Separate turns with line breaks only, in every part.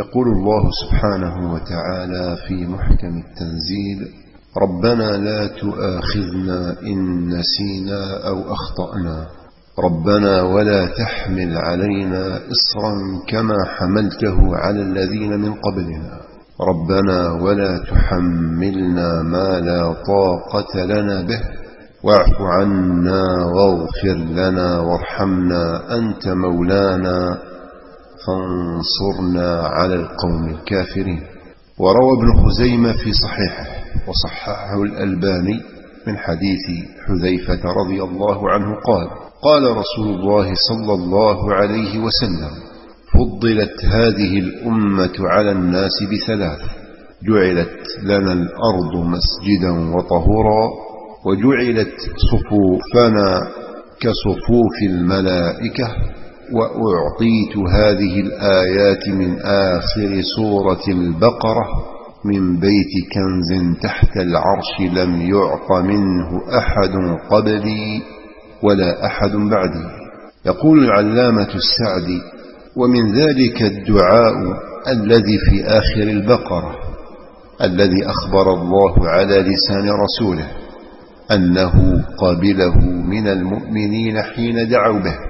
يقول الله سبحانه وتعالى في محكم التنزيل ربنا لا تؤاخذنا إن نسينا أو أخطأنا. ربنا ولا تحمل علينا إصرا كما حملته على الذين من قبلنا. ربنا ولا تحملنا ما لا طاقة لنا به. واعف عنا واغفر لنا وارحمنا أنت مولانا. فانصرنا على القوم الكافرين. وروى ابن خزيمة في صحيحه وصححه الألباني من حديث حذيفة رضي الله عنه قال قال رسول الله صلى الله عليه وسلم فضلت هذه الأمة على الناس بثلاث جعلت لنا الأرض مسجدا وطهورا وجعلت صفوفنا كصفوف الملائكة وأعطيت هذه الآيات من آخر سورة البقرة من بيت كنز تحت العرش لم يعط منه أحد قبلي ولا أحد بعدي. يقول العلامة السعدي ومن ذلك الدعاء الذي في آخر البقرة الذي أخبر الله على لسان رسوله أنه قابله من المؤمنين حين دعوا به.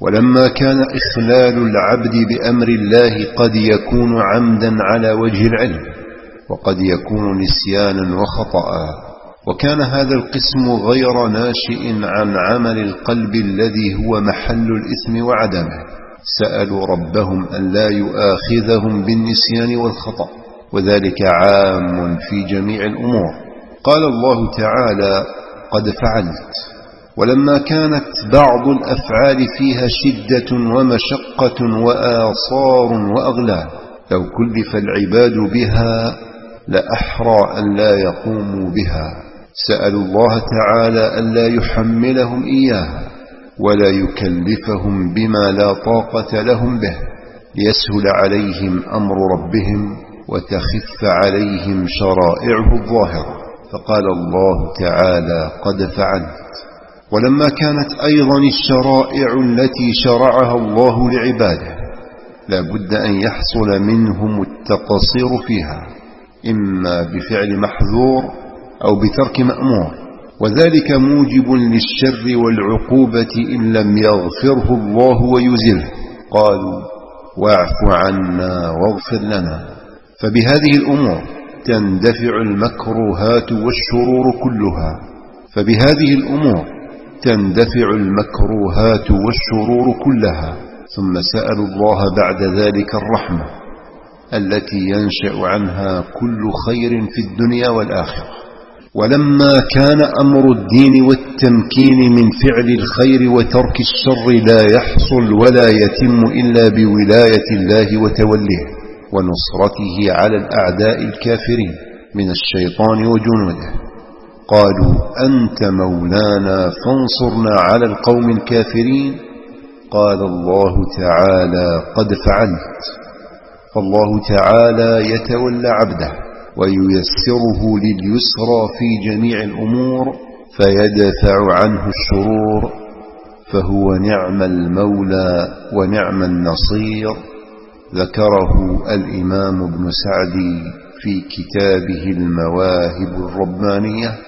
ولما كان إخلال العبد بأمر الله قد يكون عمدا على وجه العلم وقد يكون نسيانا وخطأ. وكان هذا القسم غير ناشئ عن عمل القلب الذي هو محل الإثم وعدمه. سألوا ربهم أن لا يؤاخذهم بالنسيان والخطأ وذلك عام في جميع الأمور. قال الله تعالى قد فعلت ولما كانت بعض الأفعال فيها شدة ومشقة وآصار وأغلال لو كلف العباد بها لأحرى أن لا يقوموا بها. سألوا الله تعالى أن لا يحملهم إياها ولا يكلفهم بما لا طاقة لهم به ليسهل عليهم أمر ربهم وتخف عليهم شرائعه الظاهرة. فقال الله تعالى قد فعلت. ولما كانت أيضا الشرائع التي شرعها الله لعباده لا بد أن يحصل منهم التقصير فيها إما بفعل محذور أو بترك مأمور. وذلك موجب للشر والعقوبة إن لم يغفره الله ويزله. قالوا واعف عنا واغفر لنا. فبهذه الأمور تندفع المكروهات والشرور كلها. فبهذه الأمور تندفع المكروهات والشرور كلها ثم سألوا الله بعد ذلك الرحمة التي ينشأ عنها كل خير في الدنيا والآخرة. ولما كان أمر الدين والتمكين من فعل الخير وترك الشر لا يحصل ولا يتم إلا بولاية الله وتوليه ونصرته على الأعداء الكافرين من الشيطان وجنوده. قالوا أنت مولانا فانصرنا على القوم الكافرين. قال الله تعالى قد فعلت. فالله تعالى يتولى عبده وييسره لليسرى في جميع الأمور فيدفع عنه الشرور. فهو نعم المولى ونعم النصير. ذكره الإمام ابن سعدي في كتابه المواهب الربانية.